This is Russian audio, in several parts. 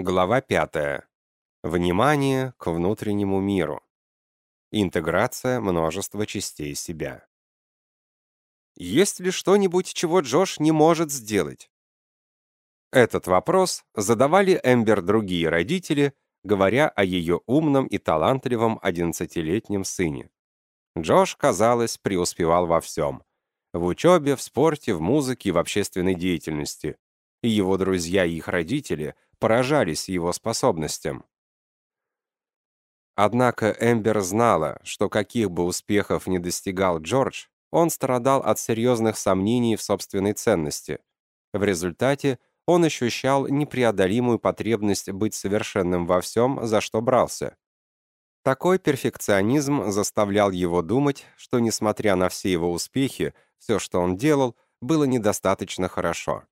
Глава 5. Внимание к внутреннему миру. Интеграция множества частей себя. Есть ли что-нибудь, чего Джош не может сделать? Этот вопрос задавали Эмбер другие родители, говоря о ее умном и талантливом 11-летнем сыне. Джош, казалось, преуспевал во всем. В учебе, в спорте, в музыке, в общественной деятельности. И его друзья и их родители поражались его способностям. Однако Эмбер знала, что каких бы успехов ни достигал Джордж, он страдал от серьезных сомнений в собственной ценности. В результате он ощущал непреодолимую потребность быть совершенным во всем, за что брался. Такой перфекционизм заставлял его думать, что, несмотря на все его успехи, все, что он делал, было недостаточно хорошо.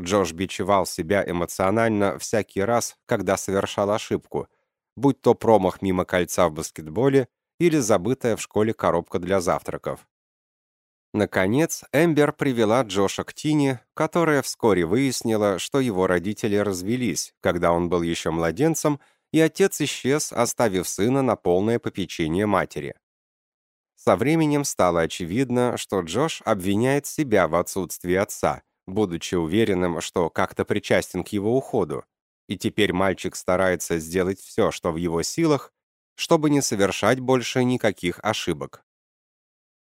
Джош бичевал себя эмоционально всякий раз, когда совершал ошибку, будь то промах мимо кольца в баскетболе или забытая в школе коробка для завтраков. Наконец, Эмбер привела Джоша к Тине, которая вскоре выяснила, что его родители развелись, когда он был еще младенцем, и отец исчез, оставив сына на полное попечение матери. Со временем стало очевидно, что Джош обвиняет себя в отсутствии отца, будучи уверенным, что как-то причастен к его уходу, и теперь мальчик старается сделать все, что в его силах, чтобы не совершать больше никаких ошибок.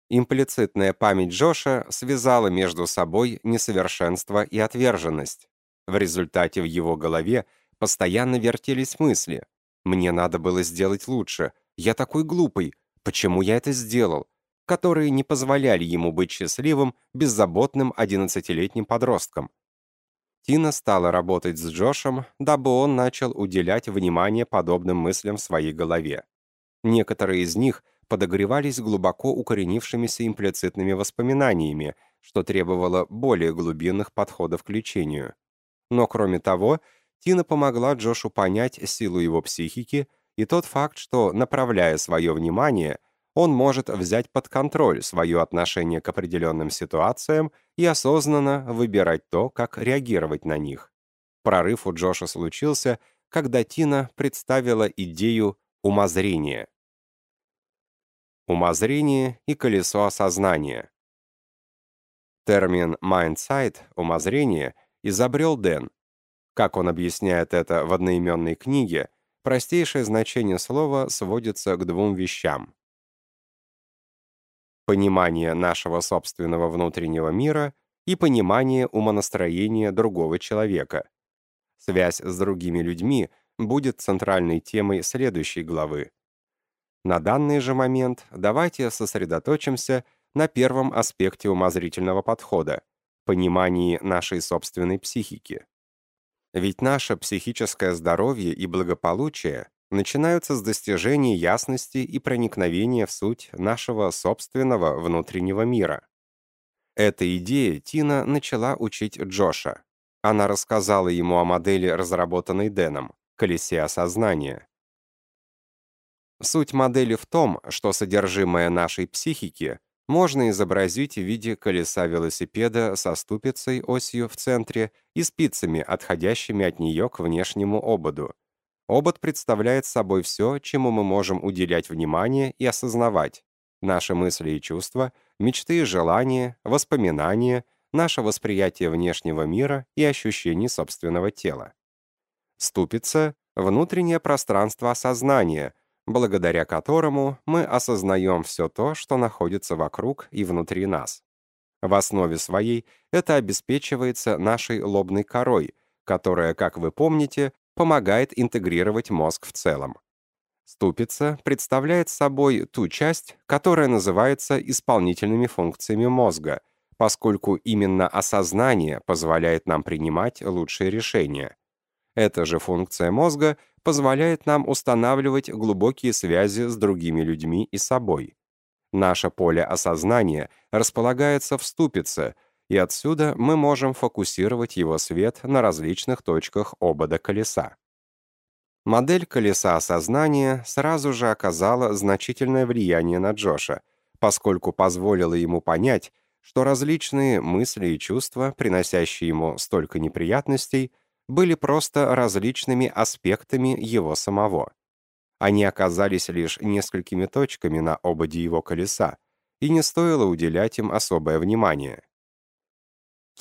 Имплицитная память Джоша связала между собой несовершенство и отверженность. В результате в его голове постоянно вертелись мысли. «Мне надо было сделать лучше. Я такой глупый. Почему я это сделал?» Которые не позволяли ему быть счастливым, беззаботным 11-летним подростком. Тина стала работать с Джошем, дабы он начал уделять внимание подобным мыслям в своей голове. Некоторые из них подогревались глубоко укоренившимися имплицитными воспоминаниями, что требовало более глубинных подходов к лечению. Но кроме того, Тина помогла Джошу понять силу его психики и тот факт, что, направляя свое внимание, он может взять под контроль свое отношение к определенным ситуациям и осознанно выбирать то, как реагировать на них. Прорыв у Джоша случился, когда Тина представила идею умозрения умозрение и колесо осознания. Термин «mindsight» — умозрение — изобрел Дэн. Как он объясняет это в одноименной книге, простейшее значение слова сводится к двум вещам. Понимание нашего собственного внутреннего мира и понимание умонастроения другого человека. Связь с другими людьми будет центральной темой следующей главы. На данный же момент давайте сосредоточимся на первом аспекте умозрительного подхода – понимании нашей собственной психики. Ведь наше психическое здоровье и благополучие начинаются с достижения ясности и проникновения в суть нашего собственного внутреннего мира. Эта идея Тина начала учить Джоша. Она рассказала ему о модели, разработанной Дэном, колесе осознания. Суть модели в том, что содержимое нашей психики можно изобразить в виде колеса велосипеда со ступицей осью в центре и спицами, отходящими от нее к внешнему ободу. Обод представляет собой все, чему мы можем уделять внимание и осознавать. Наши мысли и чувства, мечты и желания, воспоминания, наше восприятие внешнего мира и ощущений собственного тела. Ступица — внутреннее пространство осознания — благодаря которому мы осознаем все то, что находится вокруг и внутри нас. В основе своей это обеспечивается нашей лобной корой, которая, как вы помните, помогает интегрировать мозг в целом. Ступица представляет собой ту часть, которая называется исполнительными функциями мозга, поскольку именно осознание позволяет нам принимать лучшие решения. Эта же функция мозга позволяет нам устанавливать глубокие связи с другими людьми и собой. Наше поле осознания располагается в ступице, и отсюда мы можем фокусировать его свет на различных точках обода колеса. Модель колеса осознания сразу же оказала значительное влияние на Джоша, поскольку позволила ему понять, что различные мысли и чувства, приносящие ему столько неприятностей, были просто различными аспектами его самого. Они оказались лишь несколькими точками на ободе его колеса, и не стоило уделять им особое внимание.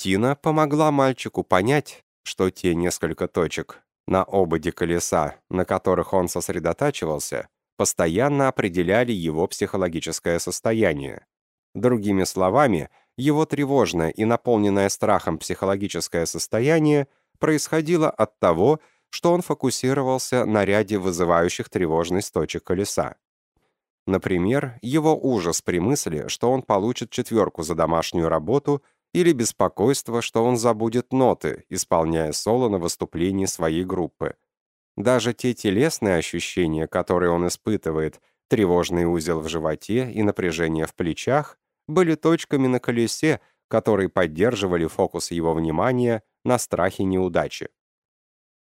Тина помогла мальчику понять, что те несколько точек на ободе колеса, на которых он сосредотачивался, постоянно определяли его психологическое состояние. Другими словами, его тревожное и наполненное страхом психологическое состояние происходило от того, что он фокусировался на ряде вызывающих тревожность точек колеса. Например, его ужас при мысли, что он получит четверку за домашнюю работу или беспокойство, что он забудет ноты, исполняя соло на выступлении своей группы. Даже те телесные ощущения, которые он испытывает, тревожный узел в животе и напряжение в плечах, были точками на колесе, которые поддерживали фокус его внимания на страхе неудачи.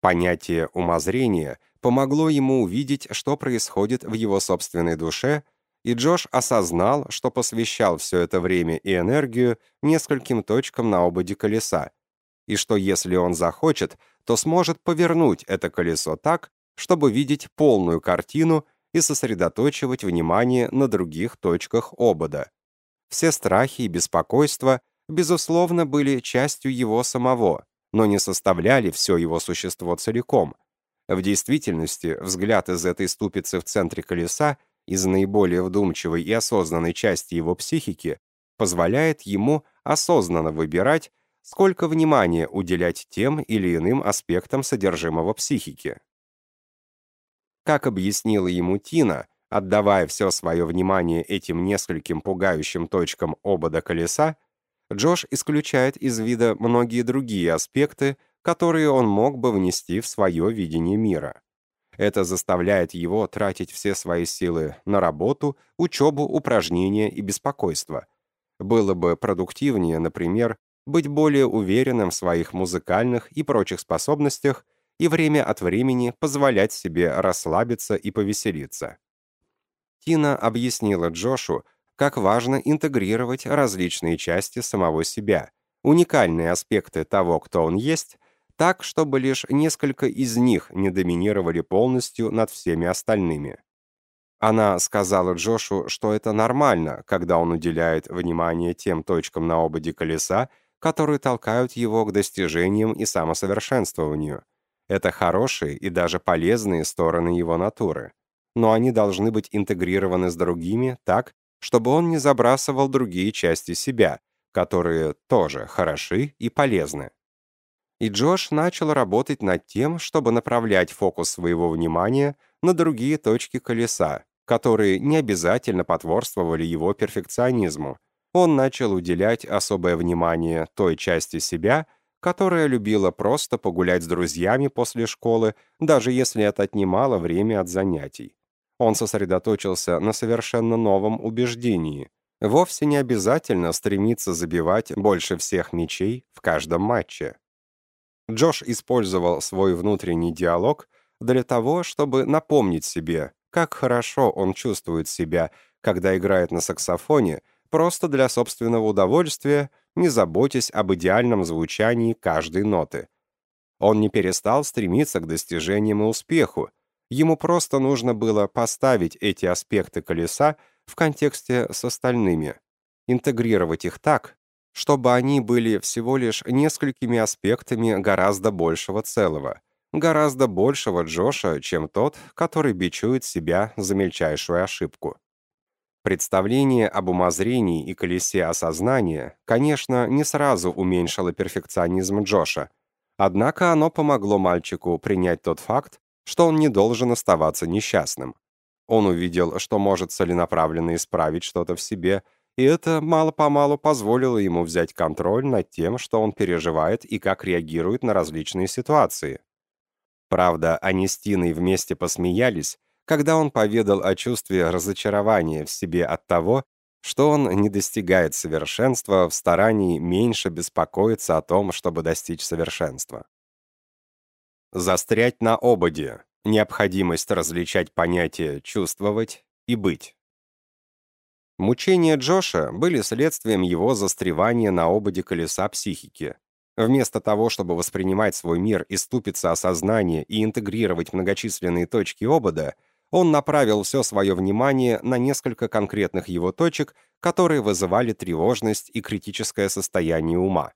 Понятие умозрения помогло ему увидеть, что происходит в его собственной душе, и Джош осознал, что посвящал все это время и энергию нескольким точкам на ободе колеса, и что если он захочет, то сможет повернуть это колесо так, чтобы видеть полную картину и сосредоточивать внимание на других точках обода. Все страхи и беспокойства, безусловно, были частью его самого, но не составляли все его существо целиком. В действительности, взгляд из этой ступицы в центре колеса, из наиболее вдумчивой и осознанной части его психики, позволяет ему осознанно выбирать, сколько внимания уделять тем или иным аспектам содержимого психики. Как объяснила ему Тина, отдавая все свое внимание этим нескольким пугающим точкам обода колеса, Джош исключает из вида многие другие аспекты, которые он мог бы внести в свое видение мира. Это заставляет его тратить все свои силы на работу, учебу, упражнения и беспокойство. Было бы продуктивнее, например, быть более уверенным в своих музыкальных и прочих способностях и время от времени позволять себе расслабиться и повеселиться. Тина объяснила Джошу, как важно интегрировать различные части самого себя, уникальные аспекты того, кто он есть, так, чтобы лишь несколько из них не доминировали полностью над всеми остальными. Она сказала Джошу, что это нормально, когда он уделяет внимание тем точкам на ободе колеса, которые толкают его к достижениям и самосовершенствованию. Это хорошие и даже полезные стороны его натуры. Но они должны быть интегрированы с другими так, чтобы он не забрасывал другие части себя, которые тоже хороши и полезны. И Джош начал работать над тем, чтобы направлять фокус своего внимания на другие точки колеса, которые не обязательно потворствовали его перфекционизму, он начал уделять особое внимание той части себя, которая любила просто погулять с друзьями после школы, даже если это отнимало время от занятий. Он сосредоточился на совершенно новом убеждении. Вовсе не обязательно стремиться забивать больше всех мячей в каждом матче. Джош использовал свой внутренний диалог для того, чтобы напомнить себе, как хорошо он чувствует себя, когда играет на саксофоне – просто для собственного удовольствия, не заботясь об идеальном звучании каждой ноты. Он не перестал стремиться к достижениям и успеху, ему просто нужно было поставить эти аспекты колеса в контексте с остальными, интегрировать их так, чтобы они были всего лишь несколькими аспектами гораздо большего целого, гораздо большего Джоша, чем тот, который бичует себя за мельчайшую ошибку. Представление об умозрении и колесе осознания, конечно, не сразу уменьшило перфекционизм Джоша, однако оно помогло мальчику принять тот факт, что он не должен оставаться несчастным. Он увидел, что может целенаправленно исправить что-то в себе, и это мало-помалу позволило ему взять контроль над тем, что он переживает и как реагирует на различные ситуации. Правда, они с Тиной вместе посмеялись, когда он поведал о чувстве разочарования в себе от того, что он не достигает совершенства в старании меньше беспокоиться о том, чтобы достичь совершенства. Застрять на ободе. Необходимость различать понятия «чувствовать» и «быть». Мучения Джоша были следствием его застревания на ободе колеса психики. Вместо того, чтобы воспринимать свой мир из ступицы осознания и интегрировать многочисленные точки обода, он направил все свое внимание на несколько конкретных его точек, которые вызывали тревожность и критическое состояние ума.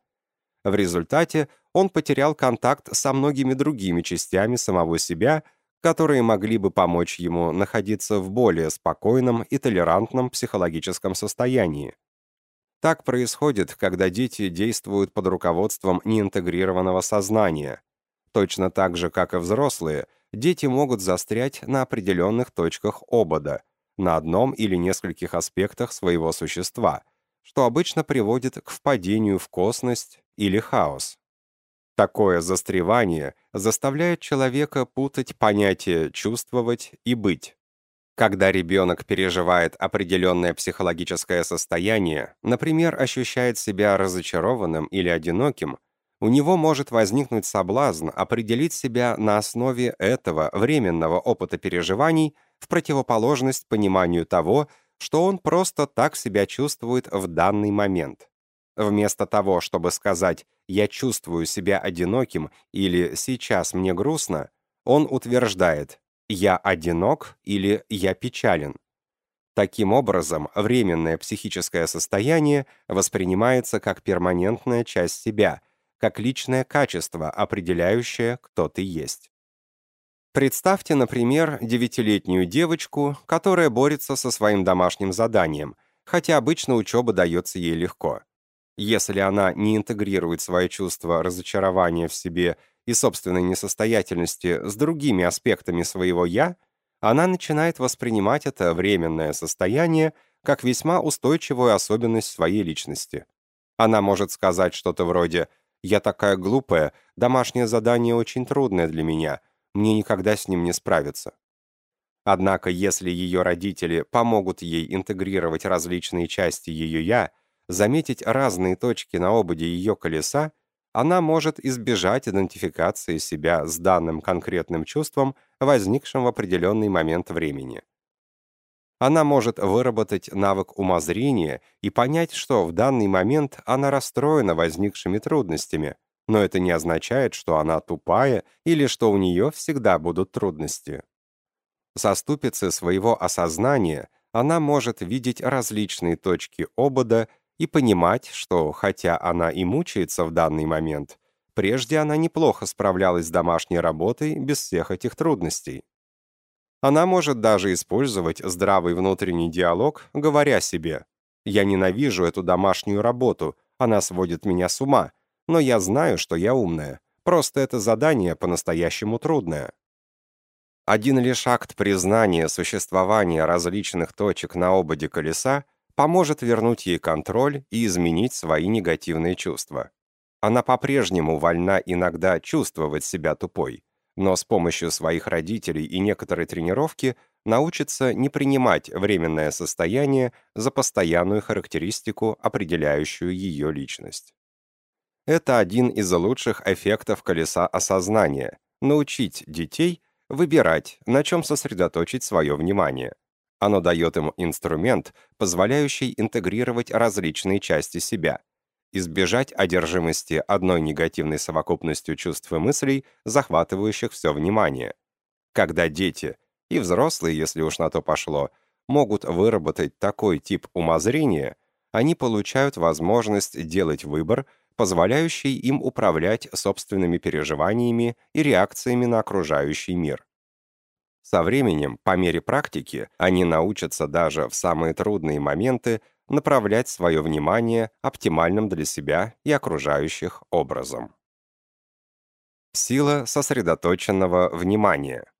В результате он потерял контакт со многими другими частями самого себя, которые могли бы помочь ему находиться в более спокойном и толерантном психологическом состоянии. Так происходит, когда дети действуют под руководством неинтегрированного сознания. Точно так же, как и взрослые, дети могут застрять на определенных точках обода, на одном или нескольких аспектах своего существа, что обычно приводит к впадению в косность или хаос. Такое застревание заставляет человека путать понятия «чувствовать» и «быть». Когда ребенок переживает определенное психологическое состояние, например, ощущает себя разочарованным или одиноким, у него может возникнуть соблазн определить себя на основе этого временного опыта переживаний в противоположность пониманию того, что он просто так себя чувствует в данный момент. Вместо того, чтобы сказать «я чувствую себя одиноким» или «сейчас мне грустно», он утверждает «я одинок» или «я печален». Таким образом, временное психическое состояние воспринимается как перманентная часть себя, как личное качество, определяющее, кто ты есть. Представьте, например, девятилетнюю девочку, которая борется со своим домашним заданием, хотя обычно учеба дается ей легко. Если она не интегрирует свои чувства разочарования в себе и собственной несостоятельности с другими аспектами своего «я», она начинает воспринимать это временное состояние как весьма устойчивую особенность своей личности. Она может сказать что-то вроде «Я такая глупая, домашнее задание очень трудное для меня, мне никогда с ним не справиться». Однако, если ее родители помогут ей интегрировать различные части ее «я», заметить разные точки на ободе ее колеса, она может избежать идентификации себя с данным конкретным чувством, возникшим в определенный момент времени. Она может выработать навык умозрения и понять, что в данный момент она расстроена возникшими трудностями, но это не означает, что она тупая или что у нее всегда будут трудности. Со ступицы своего осознания она может видеть различные точки обода и понимать, что, хотя она и мучается в данный момент, прежде она неплохо справлялась с домашней работой без всех этих трудностей. Она может даже использовать здравый внутренний диалог, говоря себе «Я ненавижу эту домашнюю работу, она сводит меня с ума, но я знаю, что я умная, просто это задание по-настоящему трудное». Один лишь акт признания существования различных точек на ободе колеса поможет вернуть ей контроль и изменить свои негативные чувства. Она по-прежнему вольна иногда чувствовать себя тупой, но с помощью своих родителей и некоторой тренировки научится не принимать временное состояние за постоянную характеристику, определяющую ее личность. Это один из лучших эффектов колеса осознания – научить детей выбирать, на чем сосредоточить свое внимание. Оно дает им инструмент, позволяющий интегрировать различные части себя, избежать одержимости одной негативной совокупностью чувств и мыслей, захватывающих все внимание. Когда дети, и взрослые, если уж на то пошло, могут выработать такой тип умозрения, они получают возможность делать выбор, позволяющий им управлять собственными переживаниями и реакциями на окружающий мир. Со временем, по мере практики, они научатся даже в самые трудные моменты направлять свое внимание оптимальным для себя и окружающих образом. Сила сосредоточенного внимания.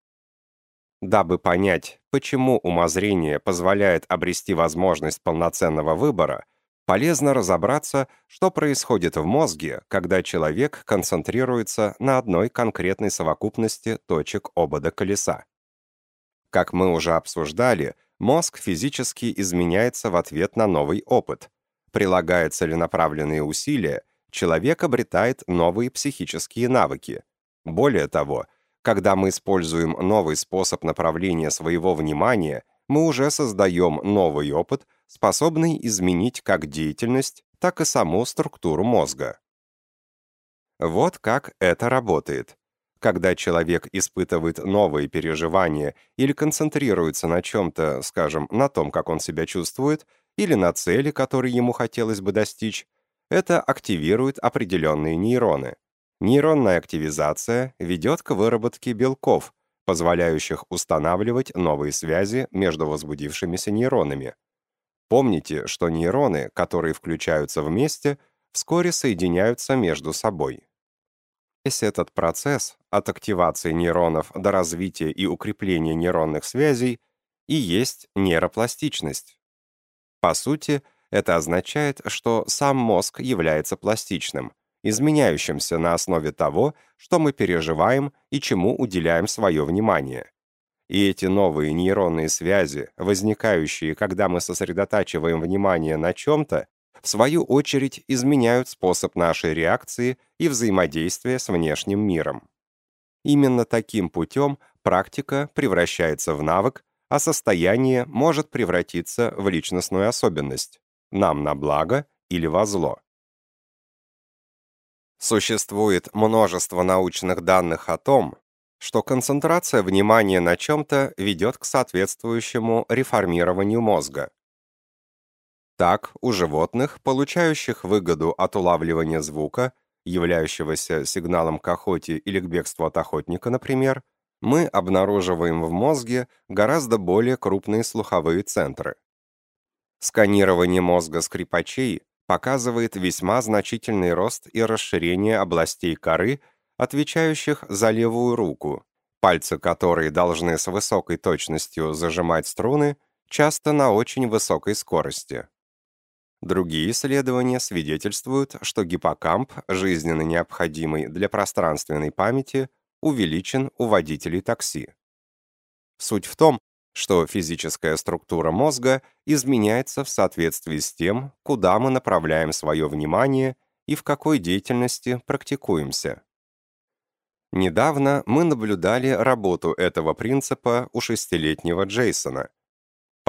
Дабы понять, почему умозрение позволяет обрести возможность полноценного выбора, полезно разобраться, что происходит в мозге, когда человек концентрируется на одной конкретной совокупности точек обода колеса. Как мы уже обсуждали, мозг физически изменяется в ответ на новый опыт. Прилагая целенаправленные усилия, человек обретает новые психические навыки. Более того, когда мы используем новый способ направления своего внимания, мы уже создаем новый опыт, способный изменить как деятельность, так и саму структуру мозга. Вот как это работает. Когда человек испытывает новые переживания или концентрируется на чем-то, скажем, на том, как он себя чувствует, или на цели, которые ему хотелось бы достичь, это активирует определенные нейроны. Нейронная активизация ведет к выработке белков, позволяющих устанавливать новые связи между возбудившимися нейронами. Помните, что нейроны, которые включаются вместе, вскоре соединяются между собой. Весь этот процесс, от активации нейронов до развития и укрепления нейронных связей, и есть нейропластичность. По сути, это означает, что сам мозг является пластичным, изменяющимся на основе того, что мы переживаем и чему уделяем свое внимание. И эти новые нейронные связи, возникающие, когда мы сосредотачиваем внимание на чем-то, в свою очередь изменяют способ нашей реакции и взаимодействия с внешним миром. Именно таким путем практика превращается в навык, а состояние может превратиться в личностную особенность, нам на благо или во зло. Существует множество научных данных о том, что концентрация внимания на чем-то ведет к соответствующему реформированию мозга. Так, у животных, получающих выгоду от улавливания звука, являющегося сигналом к охоте или к бегству от охотника, например, мы обнаруживаем в мозге гораздо более крупные слуховые центры. Сканирование мозга скрипачей показывает весьма значительный рост и расширение областей коры, отвечающих за левую руку, пальцы которой должны с высокой точностью зажимать струны, часто на очень высокой скорости. Другие исследования свидетельствуют, что гиппокамп, жизненно необходимый для пространственной памяти, увеличен у водителей такси. Суть в том, что физическая структура мозга изменяется в соответствии с тем, куда мы направляем свое внимание и в какой деятельности практикуемся. Недавно мы наблюдали работу этого принципа у шестилетнего Джейсона,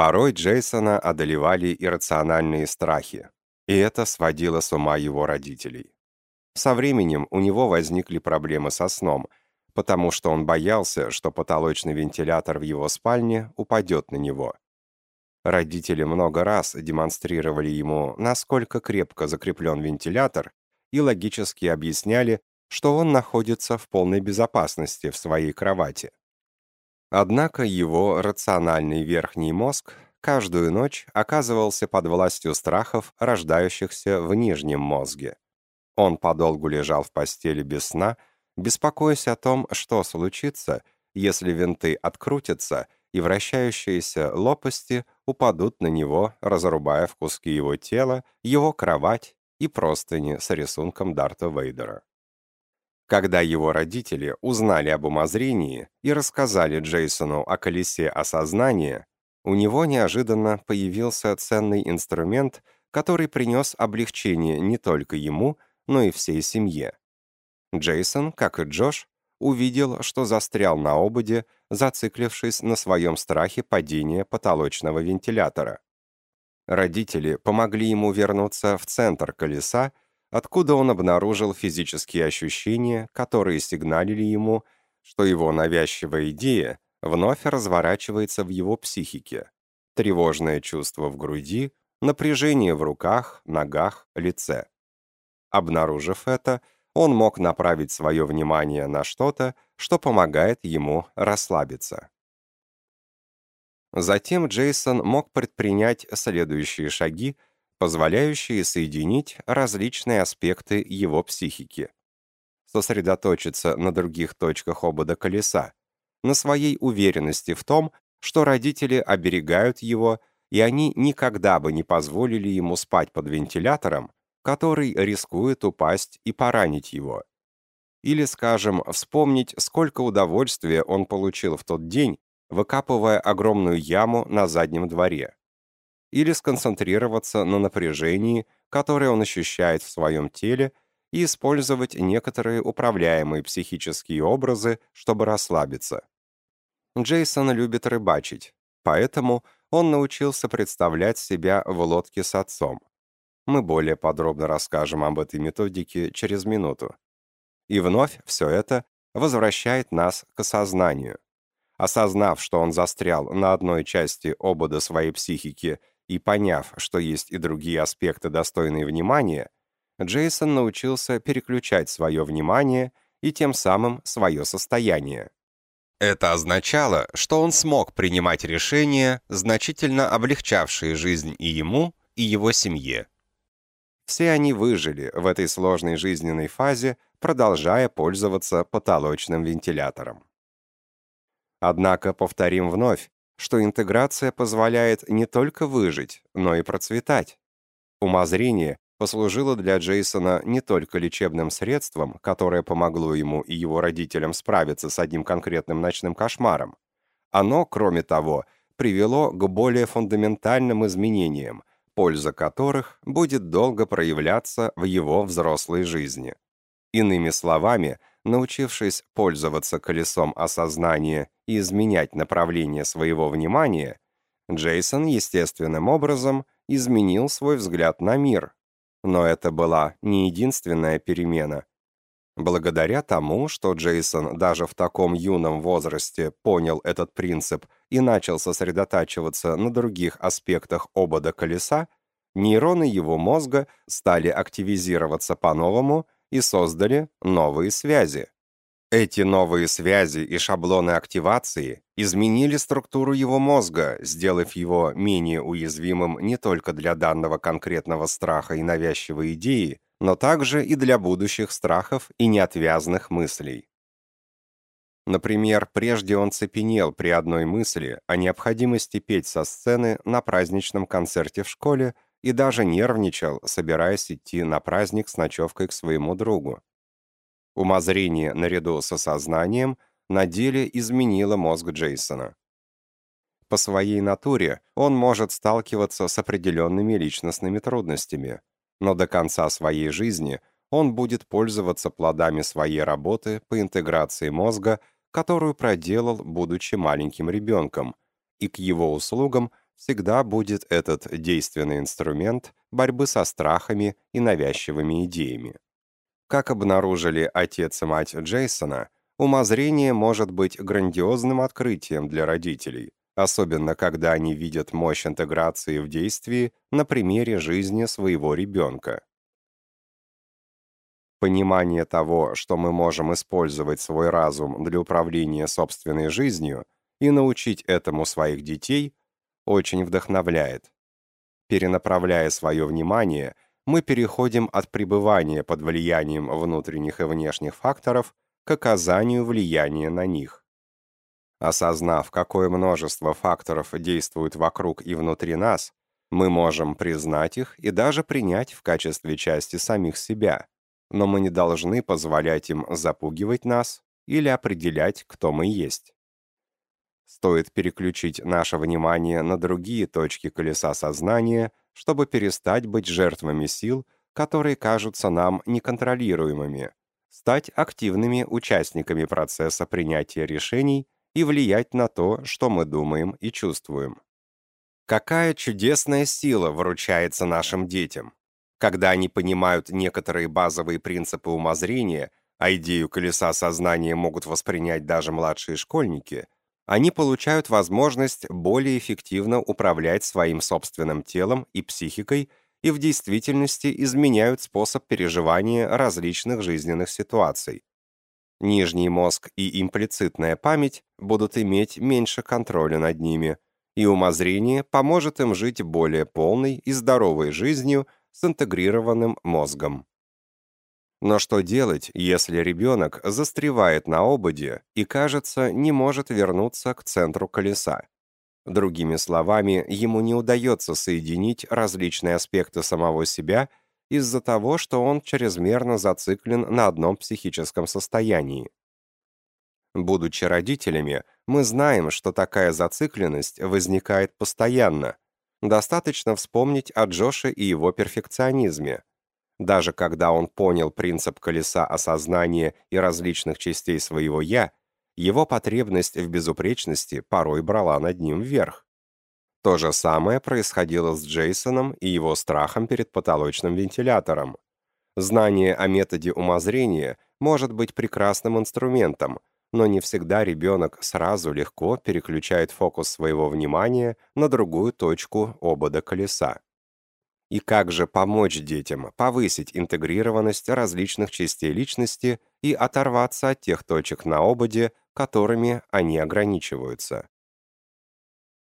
Порой Джейсона одолевали иррациональные страхи, и это сводило с ума его родителей. Со временем у него возникли проблемы со сном, потому что он боялся, что потолочный вентилятор в его спальне упадет на него. Родители много раз демонстрировали ему, насколько крепко закреплен вентилятор, и логически объясняли, что он находится в полной безопасности в своей кровати. Однако его рациональный верхний мозг каждую ночь оказывался под властью страхов, рождающихся в нижнем мозге. Он подолгу лежал в постели без сна, беспокоясь о том, что случится, если винты открутятся и вращающиеся лопасти упадут на него, разрубая в куски его тела, его кровать и простыни с рисунком Дарта Вейдера. Когда его родители узнали об умозрении и рассказали Джейсону о колесе осознания, у него неожиданно появился ценный инструмент, который принес облегчение не только ему, но и всей семье. Джейсон, как и Джош, увидел, что застрял на ободе, зациклившись на своем страхе падения потолочного вентилятора. Родители помогли ему вернуться в центр колеса откуда он обнаружил физические ощущения, которые сигналили ему, что его навязчивая идея вновь разворачивается в его психике. Тревожное чувство в груди, напряжение в руках, ногах, лице. Обнаружив это, он мог направить свое внимание на что-то, что помогает ему расслабиться. Затем Джейсон мог предпринять следующие шаги, позволяющие соединить различные аспекты его психики. Сосредоточиться на других точках обода колеса, на своей уверенности в том, что родители оберегают его, и они никогда бы не позволили ему спать под вентилятором, который рискует упасть и поранить его. Или, скажем, вспомнить, сколько удовольствия он получил в тот день, выкапывая огромную яму на заднем дворе или сконцентрироваться на напряжении, которое он ощущает в своем теле, и использовать некоторые управляемые психические образы, чтобы расслабиться. Джейсон любит рыбачить, поэтому он научился представлять себя в лодке с отцом. Мы более подробно расскажем об этой методике через минуту. И вновь все это возвращает нас к осознанию. Осознав, что он застрял на одной части обода своей психики и поняв, что есть и другие аспекты, достойные внимания, Джейсон научился переключать свое внимание и тем самым свое состояние. Это означало, что он смог принимать решения, значительно облегчавшие жизнь и ему, и его семье. Все они выжили в этой сложной жизненной фазе, продолжая пользоваться потолочным вентилятором. Однако повторим вновь, что интеграция позволяет не только выжить, но и процветать. Умозрение послужило для Джейсона не только лечебным средством, которое помогло ему и его родителям справиться с одним конкретным ночным кошмаром. Оно, кроме того, привело к более фундаментальным изменениям, польза которых будет долго проявляться в его взрослой жизни. Иными словами, научившись пользоваться колесом осознания и изменять направление своего внимания, Джейсон естественным образом изменил свой взгляд на мир, но это была не единственная перемена. Благодаря тому, что Джейсон даже в таком юном возрасте понял этот принцип и начал сосредотачиваться на других аспектах обода колеса, нейроны его мозга стали активизироваться по-новому и создали новые связи. Эти новые связи и шаблоны активации изменили структуру его мозга, сделав его менее уязвимым не только для данного конкретного страха и навязчивой идеи, но также и для будущих страхов и неотвязных мыслей. Например, прежде он цепенел при одной мысли о необходимости петь со сцены на праздничном концерте в школе и даже нервничал, собираясь идти на праздник с ночевкой к своему другу. Умозрение наряду с осознанием на деле изменило мозг Джейсона. По своей натуре он может сталкиваться с определенными личностными трудностями, но до конца своей жизни он будет пользоваться плодами своей работы по интеграции мозга, которую проделал, будучи маленьким ребенком, и к его услугам всегда будет этот действенный инструмент борьбы со страхами и навязчивыми идеями. Как обнаружили отец и мать Джейсона, умозрение может быть грандиозным открытием для родителей, особенно когда они видят мощь интеграции в действии на примере жизни своего ребенка. Понимание того, что мы можем использовать свой разум для управления собственной жизнью и научить этому своих детей, очень вдохновляет. Перенаправляя свое внимание – мы переходим от пребывания под влиянием внутренних и внешних факторов к оказанию влияния на них. Осознав, какое множество факторов действует вокруг и внутри нас, мы можем признать их и даже принять в качестве части самих себя, но мы не должны позволять им запугивать нас или определять, кто мы есть. Стоит переключить наше внимание на другие точки колеса сознания чтобы перестать быть жертвами сил, которые кажутся нам неконтролируемыми, стать активными участниками процесса принятия решений и влиять на то, что мы думаем и чувствуем. Какая чудесная сила вручается нашим детям, когда они понимают некоторые базовые принципы умозрения, а идею колеса сознания могут воспринять даже младшие школьники – они получают возможность более эффективно управлять своим собственным телом и психикой и в действительности изменяют способ переживания различных жизненных ситуаций. Нижний мозг и имплицитная память будут иметь меньше контроля над ними, и умозрение поможет им жить более полной и здоровой жизнью с интегрированным мозгом. Но что делать, если ребенок застревает на ободе и, кажется, не может вернуться к центру колеса? Другими словами, ему не удается соединить различные аспекты самого себя из-за того, что он чрезмерно зациклен на одном психическом состоянии. Будучи родителями, мы знаем, что такая зацикленность возникает постоянно. Достаточно вспомнить о Джоше и его перфекционизме. Даже когда он понял принцип колеса осознания и различных частей своего «я», его потребность в безупречности порой брала над ним вверх. То же самое происходило с Джейсоном и его страхом перед потолочным вентилятором. Знание о методе умозрения может быть прекрасным инструментом, но не всегда ребенок сразу легко переключает фокус своего внимания на другую точку обода колеса. И как же помочь детям повысить интегрированность различных частей личности и оторваться от тех точек на ободе, которыми они ограничиваются?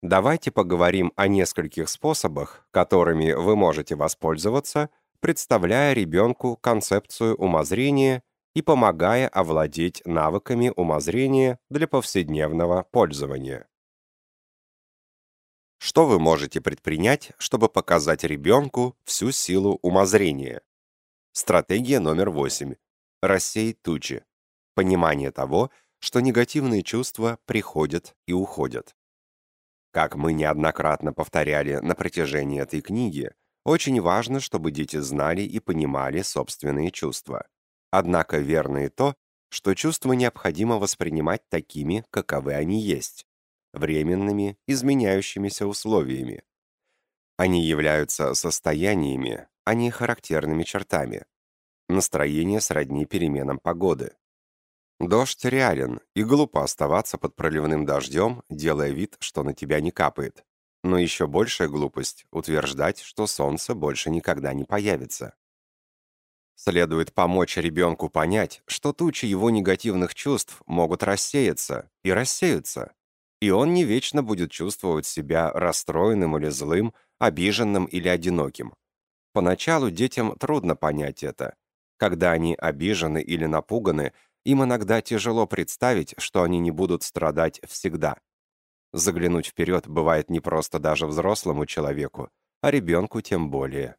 Давайте поговорим о нескольких способах, которыми вы можете воспользоваться, представляя ребенку концепцию умозрения и помогая овладеть навыками умозрения для повседневного пользования. Что вы можете предпринять, чтобы показать ребенку всю силу умозрения? Стратегия номер 8. Рассеять тучи. Понимание того, что негативные чувства приходят и уходят. Как мы неоднократно повторяли на протяжении этой книги, очень важно, чтобы дети знали и понимали собственные чувства. Однако верно и то, что чувства необходимо воспринимать такими, каковы они есть временными, изменяющимися условиями. Они являются состояниями, а не характерными чертами. Настроение сродни переменам погоды. Дождь реален, и глупо оставаться под проливным дождем, делая вид, что на тебя не капает. Но еще большая глупость – утверждать, что солнце больше никогда не появится. Следует помочь ребенку понять, что тучи его негативных чувств могут рассеяться и рассеются, и он не вечно будет чувствовать себя расстроенным или злым, обиженным или одиноким. Поначалу детям трудно понять это. Когда они обижены или напуганы, им иногда тяжело представить, что они не будут страдать всегда. Заглянуть вперед бывает непросто даже взрослому человеку, а ребенку тем более.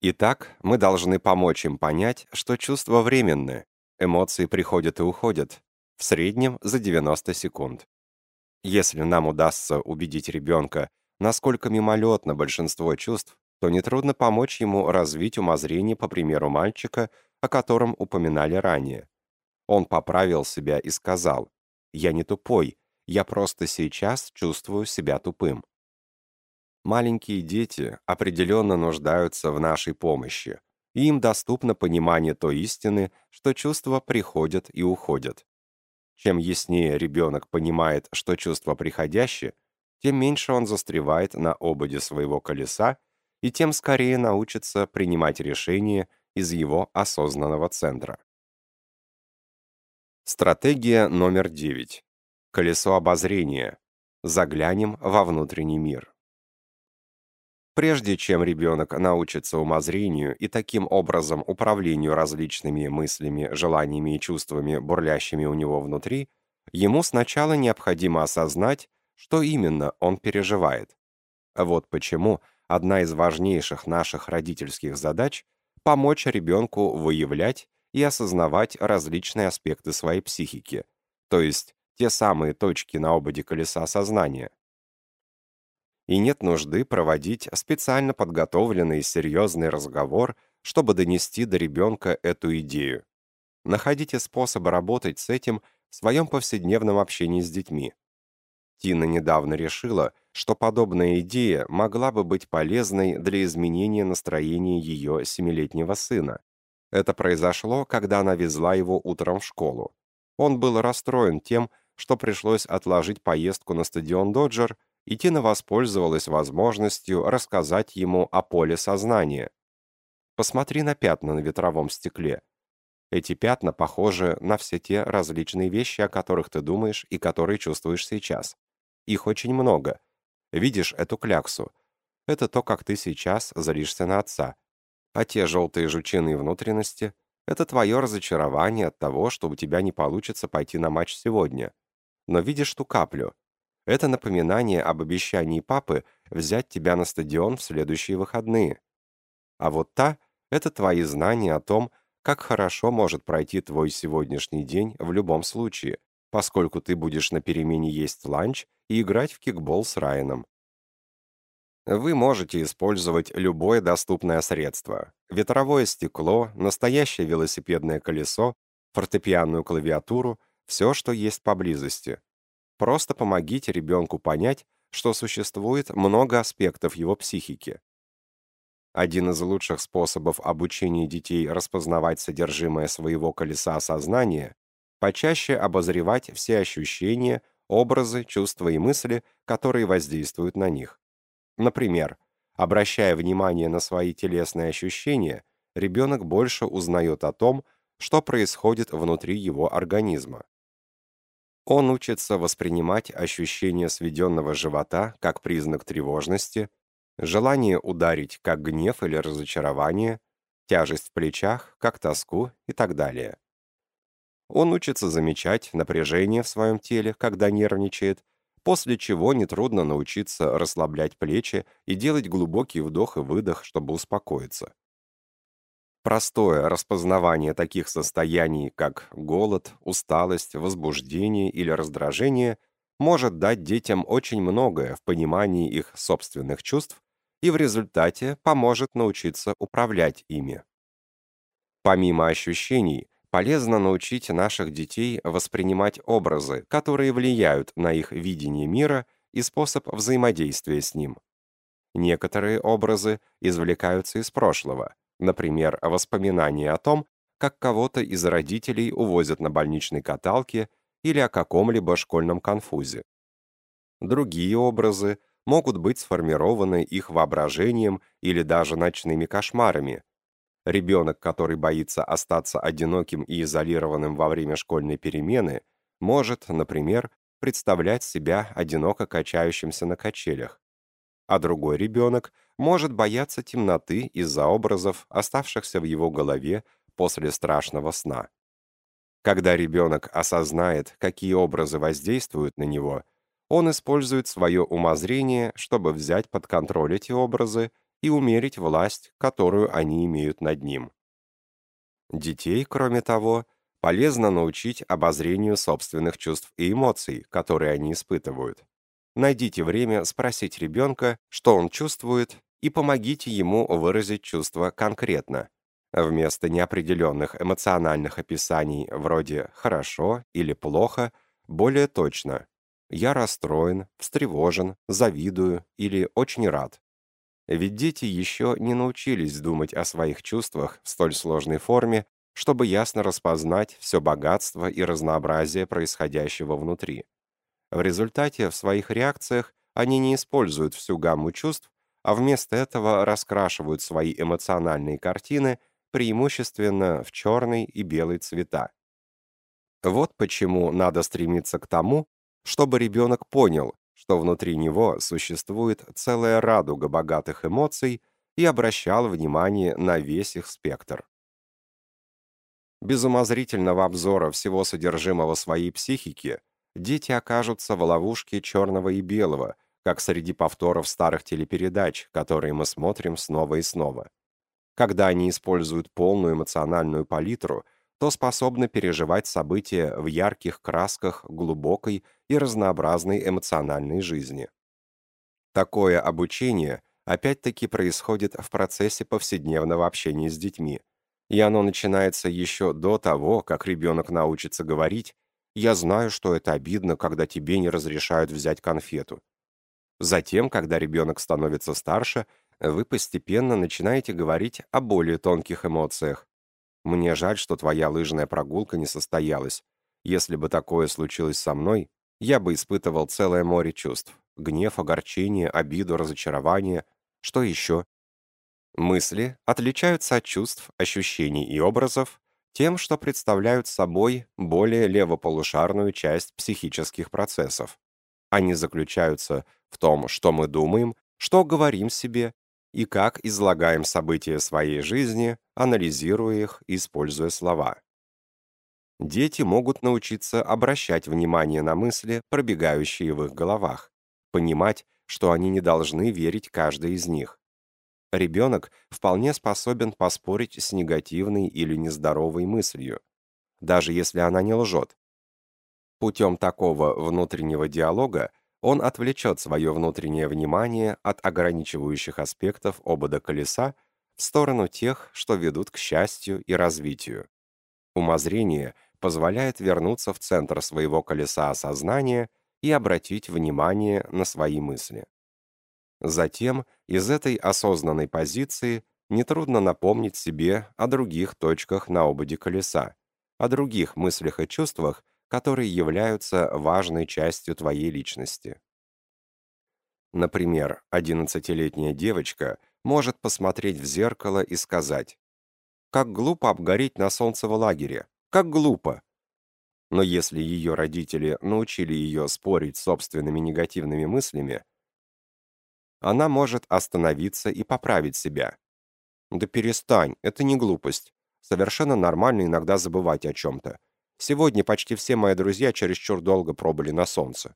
Итак, мы должны помочь им понять, что чувства временны, эмоции приходят и уходят, в среднем за 90 секунд. Если нам удастся убедить ребенка, насколько мимолетно большинство чувств, то нетрудно помочь ему развить умозрение по примеру мальчика, о котором упоминали ранее. Он поправил себя и сказал, «Я не тупой, я просто сейчас чувствую себя тупым». Маленькие дети определенно нуждаются в нашей помощи, и им доступно понимание той истины, что чувства приходят и уходят. Чем яснее ребенок понимает, что чувство приходящее, тем меньше он застревает на ободе своего колеса и тем скорее научится принимать решения из его осознанного центра. Стратегия номер 9. Колесо обозрения. Заглянем во внутренний мир. Прежде чем ребенок научится умозрению и таким образом управлению различными мыслями, желаниями и чувствами, бурлящими у него внутри, ему сначала необходимо осознать, что именно он переживает. Вот почему одна из важнейших наших родительских задач – помочь ребенку выявлять и осознавать различные аспекты своей психики, то есть те самые точки на ободе колеса сознания, и нет нужды проводить специально подготовленный серьезный разговор, чтобы донести до ребенка эту идею. Находите способы работать с этим в своем повседневном общении с детьми. Тина недавно решила, что подобная идея могла бы быть полезной для изменения настроения ее семилетнего сына. Это произошло, когда она везла его утром в школу. Он был расстроен тем, что пришлось отложить поездку на стадион «Доджер», и Тина воспользовалась возможностью рассказать ему о поле сознания. Посмотри на пятна на ветровом стекле. Эти пятна похожи на все те различные вещи, о которых ты думаешь и которые чувствуешь сейчас. Их очень много. Видишь эту кляксу? Это то, как ты сейчас злишься на отца. А те желтые жучиные внутренности — это твое разочарование от того, что у тебя не получится пойти на матч сегодня. Но видишь ту каплю — это напоминание об обещании папы взять тебя на стадион в следующие выходные. А вот та — это твои знания о том, как хорошо может пройти твой сегодняшний день в любом случае, поскольку ты будешь на перемене есть ланч и играть в кикбол с Райаном. Вы можете использовать любое доступное средство. Ветровое стекло, настоящее велосипедное колесо, фортепианную клавиатуру, все, что есть поблизости. Просто помогите ребенку понять, что существует много аспектов его психики. Один из лучших способов обучения детей распознавать содержимое своего колеса сознания – почаще обозревать все ощущения, образы, чувства и мысли, которые воздействуют на них. Например, обращая внимание на свои телесные ощущения, ребенок больше узнает о том, что происходит внутри его организма. Он учится воспринимать ощущение сведенного живота как признак тревожности, желание ударить как гнев или разочарование, тяжесть в плечах как тоску и так далее. Он учится замечать напряжение в своем теле, когда нервничает, после чего нетрудно научиться расслаблять плечи и делать глубокий вдох и выдох, чтобы успокоиться. Простое распознавание таких состояний, как голод, усталость, возбуждение или раздражение, может дать детям очень многое в понимании их собственных чувств и в результате поможет научиться управлять ими. Помимо ощущений, полезно научить наших детей воспринимать образы, которые влияют на их видение мира и способ взаимодействия с ним. Некоторые образы извлекаются из прошлого, например, воспоминания о том, как кого-то из родителей увозят на больничной каталке или о каком-либо школьном конфузе. Другие образы могут быть сформированы их воображением или даже ночными кошмарами. Ребенок, который боится остаться одиноким и изолированным во время школьной перемены, может, например, представлять себя одиноко качающимся на качелях. А другой ребенок может бояться темноты из-за образов, оставшихся в его голове после страшного сна. Когда ребенок осознает, какие образы воздействуют на него – он использует свое умозрение, чтобы взять под контроль эти образы и умерить власть, которую они имеют над ним. Детей, кроме того, полезно научить обозрению собственных чувств и эмоций, которые они испытывают. Найдите время спросить ребенка, что он чувствует, и помогите ему выразить чувства конкретно. Вместо неопределенных эмоциональных описаний вроде «хорошо» или «плохо» более точно я расстроен, встревожен, завидую или очень рад. Ведь дети еще не научились думать о своих чувствах в столь сложной форме, чтобы ясно распознать все богатство и разнообразие происходящего внутри. В результате в своих реакциях они не используют всю гамму чувств, а вместо этого раскрашивают свои эмоциональные картины преимущественно в черный и белый цвета. Вот почему надо стремиться к тому, чтобы ребенок понял, что внутри него существует целая радуга богатых эмоций и обращал внимание на весь их спектр. Без умозрительного обзора всего содержимого своей психики дети окажутся в ловушке черного и белого, как среди повторов старых телепередач, которые мы смотрим снова и снова. Когда они используют полную эмоциональную палитру – то способны переживать события в ярких красках глубокой и разнообразной эмоциональной жизни. Такое обучение опять-таки происходит в процессе повседневного общения с детьми, и оно начинается еще до того, как ребенок научится говорить «я знаю, что это обидно, когда тебе не разрешают взять конфету». Затем, когда ребенок становится старше, вы постепенно начинаете говорить о более тонких эмоциях, мне жаль, что твоя лыжная прогулка не состоялась. Если бы такое случилось со мной, я бы испытывал целое море чувств. Гнев, огорчение, обиду, разочарование. Что еще? Мысли отличаются от чувств, ощущений и образов тем, что представляют собой более левополушарную часть психических процессов. Они заключаются в том, что мы думаем, что говорим себе и как излагаем события своей жизни, анализируя их, используя слова. Дети могут научиться обращать внимание на мысли, пробегающие в их головах, понимать, что они не должны верить каждой из них. Ребенок вполне способен поспорить с негативной или нездоровой мыслью, даже если она не лжет. Путем такого внутреннего диалога он отвлечет свое внутреннее внимание от ограничивающих аспектов обода колеса в сторону тех, что ведут к счастью и развитию. Умозрение позволяет вернуться в центр своего колеса осознания и обратить внимание на свои мысли. Затем из этой осознанной позиции нетрудно напомнить себе о других точках на ободе колеса, о других мыслях и чувствах, которые являются важной частью твоей личности. Например, 11-летняя девочка может посмотреть в зеркало и сказать «Как глупо обгореть на солнце в лагере! Как глупо!» Но если ее родители научили ее спорить с собственными негативными мыслями, она может остановиться и поправить себя. «Да перестань, это не глупость. Совершенно нормально иногда забывать о чем-то. Сегодня почти все мои друзья чересчур долго пробыли на солнце».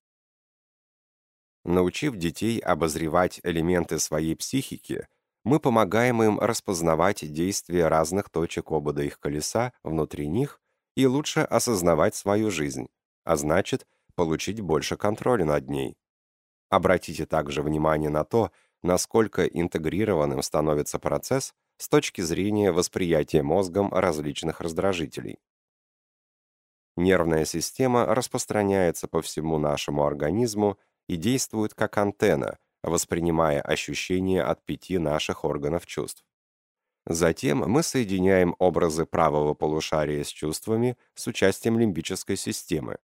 Научив детей обозревать элементы своей психики, мы помогаем им распознавать действия разных точек обода их колеса внутри них и лучше осознавать свою жизнь, а значит, получить больше контроля над ней. Обратите также внимание на то, насколько интегрированным становится процесс с точки зрения восприятия мозгом различных раздражителей. Нервная система распространяется по всему нашему организму и действует как антенна, воспринимая ощущения от пяти наших органов чувств. Затем мы соединяем образы правого полушария с чувствами с участием лимбической системы.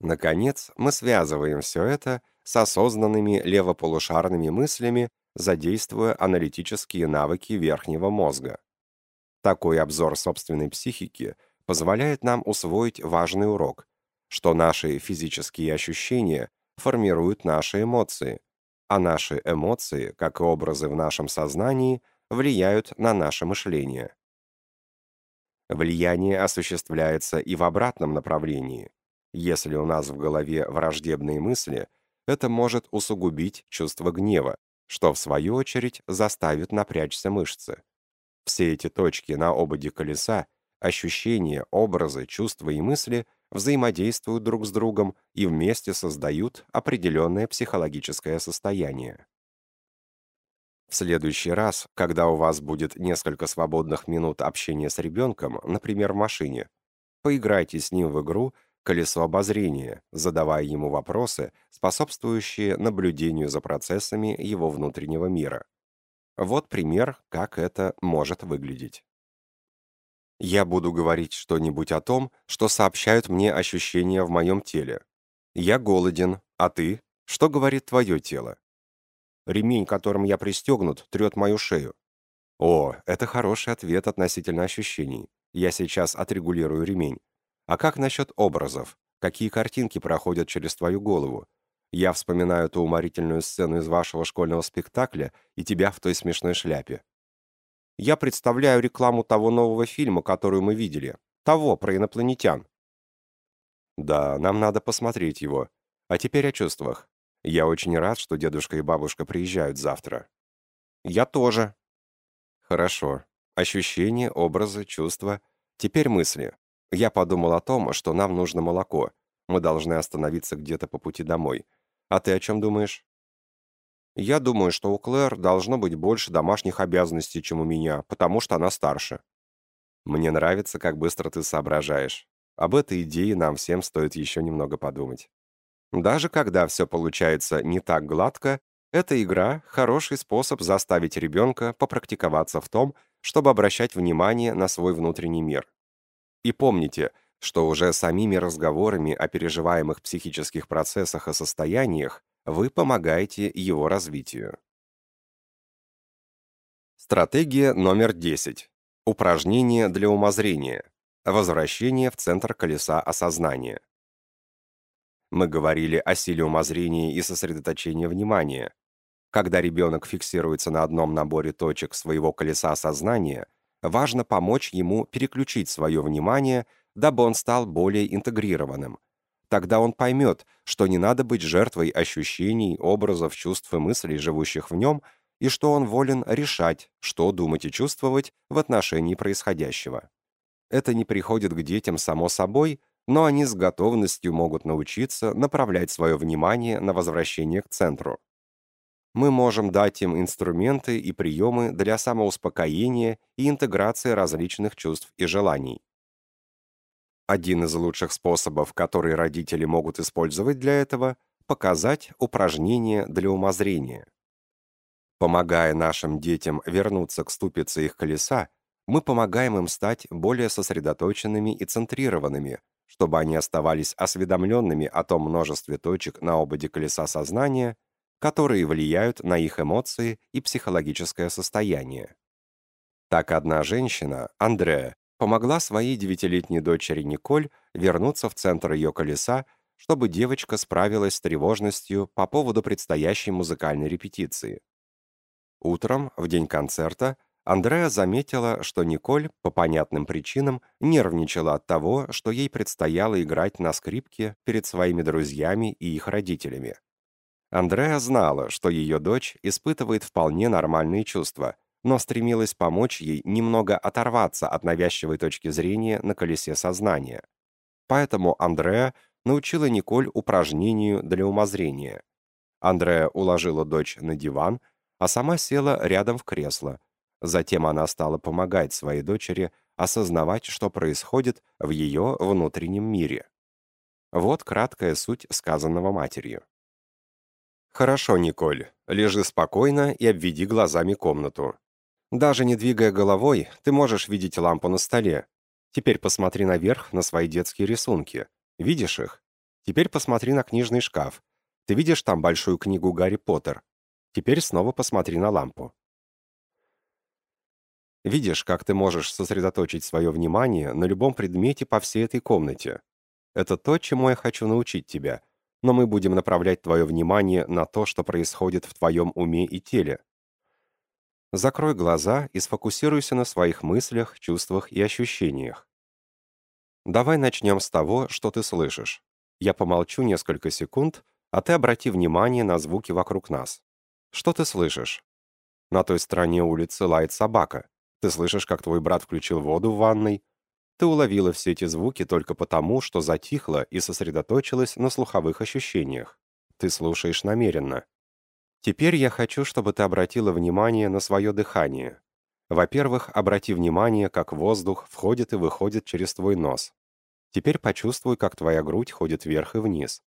Наконец, мы связываем все это с осознанными левополушарными мыслями, задействуя аналитические навыки верхнего мозга. Такой обзор собственной психики позволяет нам усвоить важный урок, что наши физические ощущения формируют наши эмоции, а наши эмоции, как и образы в нашем сознании, влияют на наше мышление. Влияние осуществляется и в обратном направлении. Если у нас в голове враждебные мысли, это может усугубить чувство гнева, что в свою очередь заставит напрячься мышцы. Все эти точки на ободе колеса, ощущения, образы, чувства и мысли взаимодействуют друг с другом и вместе создают определенное психологическое состояние. В следующий раз, когда у вас будет несколько свободных минут общения с ребенком, например, в машине, поиграйте с ним в игру «Колесо обозрения», задавая ему вопросы, способствующие наблюдению за процессами его внутреннего мира. Вот пример, как это может выглядеть. Я буду говорить что-нибудь о том, что сообщают мне ощущения в моем теле. Я голоден, а ты? Что говорит твое тело? Ремень, которым я пристегнут, трет мою шею. О, это хороший ответ относительно ощущений. Я сейчас отрегулирую ремень. А как насчет образов? Какие картинки проходят через твою голову? Я вспоминаю ту уморительную сцену из вашего школьного спектакля и тебя в той смешной шляпе. Я представляю рекламу того нового фильма, которую мы видели. Того, про инопланетян. Да, нам надо посмотреть его. А теперь о чувствах. Я очень рад, что дедушка и бабушка приезжают завтра. Я тоже. Хорошо. Ощущения, образы, чувства. Теперь мысли. Я подумал о том, что нам нужно молоко. Мы должны остановиться где-то по пути домой. А ты о чем думаешь? Я думаю, что у Клэр должно быть больше домашних обязанностей, чем у меня, потому что она старше. Мне нравится, как быстро ты соображаешь. Об этой идее нам всем стоит еще немного подумать. Даже когда все получается не так гладко, эта игра – хороший способ заставить ребенка попрактиковаться в том, чтобы обращать внимание на свой внутренний мир. И помните, что уже самими разговорами о переживаемых психических процессах и состояниях вы помогаете его развитию. Стратегия номер 10. Упражнение для умозрения. Возвращение в центр колеса осознания. Мы говорили о силе умозрения и сосредоточения внимания. Когда ребенок фиксируется на одном наборе точек своего колеса сознания, важно помочь ему переключить свое внимание, дабы он стал более интегрированным. Тогда он поймет, что не надо быть жертвой ощущений, образов, чувств и мыслей, живущих в нем, и что он волен решать, что думать и чувствовать в отношении происходящего. Это не приходит к детям само собой, но они с готовностью могут научиться направлять свое внимание на возвращение к центру. Мы можем дать им инструменты и приемы для самоуспокоения и интеграции различных чувств и желаний. Один из лучших способов, который родители могут использовать для этого, показать упражнения для умозрения. Помогая нашим детям вернуться к ступице их колеса, мы помогаем им стать более сосредоточенными и центрированными, чтобы они оставались осведомленными о том множестве точек на ободе колеса сознания, которые влияют на их эмоции и психологическое состояние. Так одна женщина, Андреа, помогла своей девятилетней дочери Николь вернуться в центр ее колеса, чтобы девочка справилась с тревожностью по поводу предстоящей музыкальной репетиции. Утром, в день концерта, Андреа заметила, что Николь, по понятным причинам, нервничала от того, что ей предстояло играть на скрипке перед своими друзьями и их родителями. Андреа знала, что ее дочь испытывает вполне нормальные чувства, но стремилась помочь ей немного оторваться от навязчивой точки зрения на колесе сознания. Поэтому Андреа научила Николь упражнению для умозрения. Андреа уложила дочь на диван, а сама села рядом в кресло. Затем она стала помогать своей дочери осознавать, что происходит в ее внутреннем мире. Вот краткая суть сказанного матерью. «Хорошо, Николь, лежи спокойно и обведи глазами комнату. Даже не двигая головой, ты можешь видеть лампу на столе. Теперь посмотри наверх на свои детские рисунки. Видишь их? Теперь посмотри на книжный шкаф. Ты видишь там большую книгу Гарри Поттер? Теперь снова посмотри на лампу. Видишь, как ты можешь сосредоточить свое внимание на любом предмете по всей этой комнате. Это то, чему я хочу научить тебя, но мы будем направлять твое внимание на то, что происходит в твоем уме и теле. Закрой глаза и сфокусируйся на своих мыслях, чувствах и ощущениях. Давай начнем с того, что ты слышишь. Я помолчу несколько секунд, а ты обрати внимание на звуки вокруг нас. Что ты слышишь? На той стороне улицы лает собака. Ты слышишь, как твой брат включил воду в ванной. Ты уловила все эти звуки только потому, что затихла и сосредоточилась на слуховых ощущениях. Ты слушаешь намеренно. Теперь я хочу, чтобы ты обратила внимание на свое дыхание. Во-первых, обрати внимание, как воздух входит и выходит через твой нос. Теперь почувствуй, как твоя грудь ходит вверх и вниз.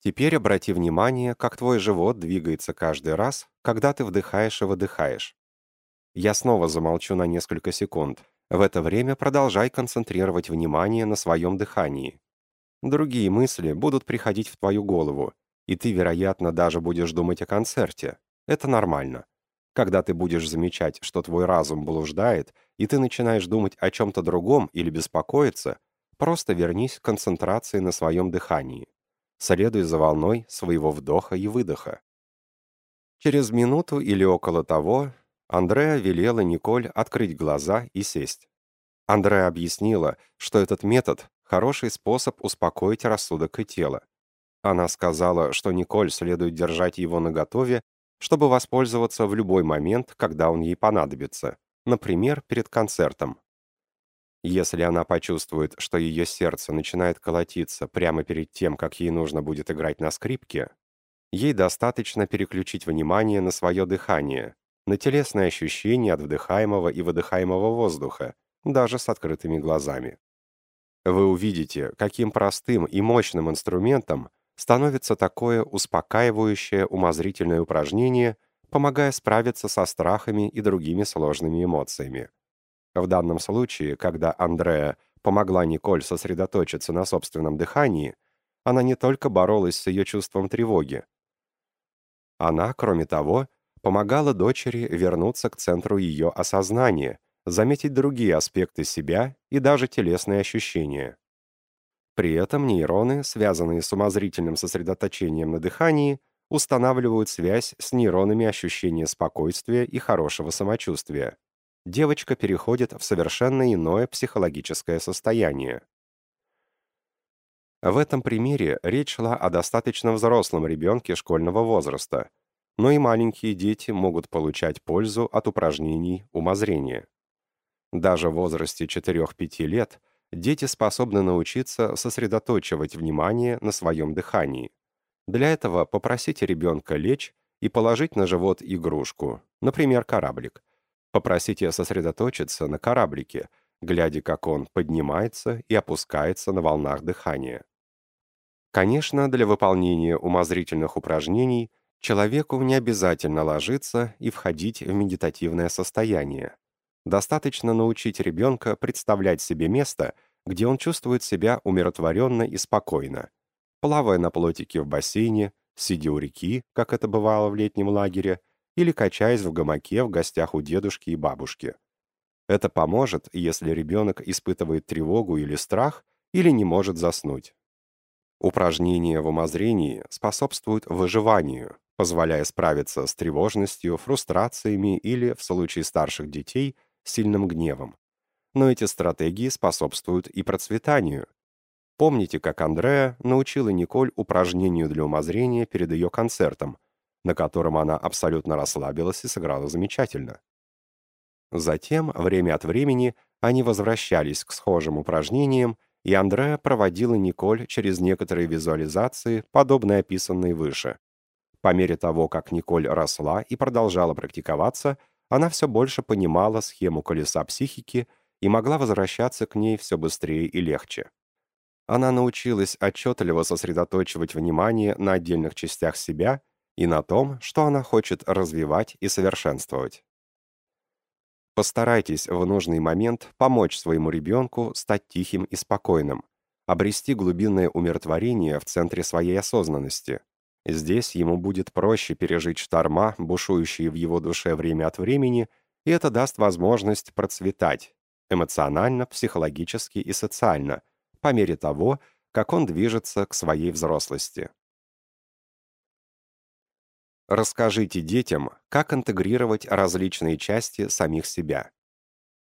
Теперь обрати внимание, как твой живот двигается каждый раз, когда ты вдыхаешь и выдыхаешь. Я снова замолчу на несколько секунд. В это время продолжай концентрировать внимание на своем дыхании. Другие мысли будут приходить в твою голову, и ты, вероятно, даже будешь думать о концерте. Это нормально. Когда ты будешь замечать, что твой разум блуждает, и ты начинаешь думать о чем-то другом или беспокоиться, просто вернись к концентрации на своем дыхании следуя за волной своего вдоха и выдоха. Через минуту или около того Андреа велела Николь открыть глаза и сесть. Андреа объяснила, что этот метод – хороший способ успокоить рассудок и тело. Она сказала, что Николь следует держать его наготове, чтобы воспользоваться в любой момент, когда он ей понадобится, например, перед концертом. Если она почувствует, что ее сердце начинает колотиться прямо перед тем, как ей нужно будет играть на скрипке, ей достаточно переключить внимание на свое дыхание, на телесные ощущения от вдыхаемого и выдыхаемого воздуха, даже с открытыми глазами. Вы увидите, каким простым и мощным инструментом становится такое успокаивающее умозрительное упражнение, помогая справиться со страхами и другими сложными эмоциями. В данном случае, когда Андреа помогла Николь сосредоточиться на собственном дыхании, она не только боролась с ее чувством тревоги. Она, кроме того, помогала дочери вернуться к центру ее осознания, заметить другие аспекты себя и даже телесные ощущения. При этом нейроны, связанные с умозрительным сосредоточением на дыхании, устанавливают связь с нейронами ощущения спокойствия и хорошего самочувствия девочка переходит в совершенно иное психологическое состояние. В этом примере речь шла о достаточно взрослом ребенке школьного возраста, но и маленькие дети могут получать пользу от упражнений умозрения. Даже в возрасте 4-5 лет дети способны научиться сосредоточивать внимание на своем дыхании. Для этого попросите ребенка лечь и положить на живот игрушку, например, кораблик, Попросите сосредоточиться на кораблике, глядя, как он поднимается и опускается на волнах дыхания. Конечно, для выполнения умозрительных упражнений Человеку не обязательно ложиться и входить в медитативное состояние. Достаточно научить ребенка представлять себе место, где он чувствует себя умиротворенно и спокойно, плавая на плотике в бассейне, сидя у реки, как это бывало в летнем лагере, или качаясь в гамаке в гостях у дедушки и бабушки. Это поможет, если ребенок испытывает тревогу или страх, или не может заснуть. Упражнения в умозрении способствуют выживанию, позволяя справиться с тревожностью, фрустрациями или, в случае старших детей, сильным гневом. Но эти стратегии способствуют и процветанию. Помните, как Андреа научила Николь упражнению для умозрения перед ее концертом, на котором она абсолютно расслабилась и сыграла замечательно. Затем, время от времени, они возвращались к схожим упражнениям, и Андреа проводила Николь через некоторые визуализации, подобные описанные выше. По мере того, как Николь росла и продолжала практиковаться, она все больше понимала схему колеса психики и могла возвращаться к ней все быстрее и легче. Она научилась отчетливо сосредоточивать внимание на отдельных частях себя и на том, что она хочет развивать и совершенствовать. Постарайтесь в нужный момент помочь своему ребенку стать тихим и спокойным, обрести глубинное умиротворение в центре своей осознанности. Здесь ему будет проще пережить шторма, бушующие в его душе время от времени, и это даст возможность процветать эмоционально, психологически и социально, по мере того, как он движется к своей взрослости. Расскажите детям, как интегрировать различные части самих себя.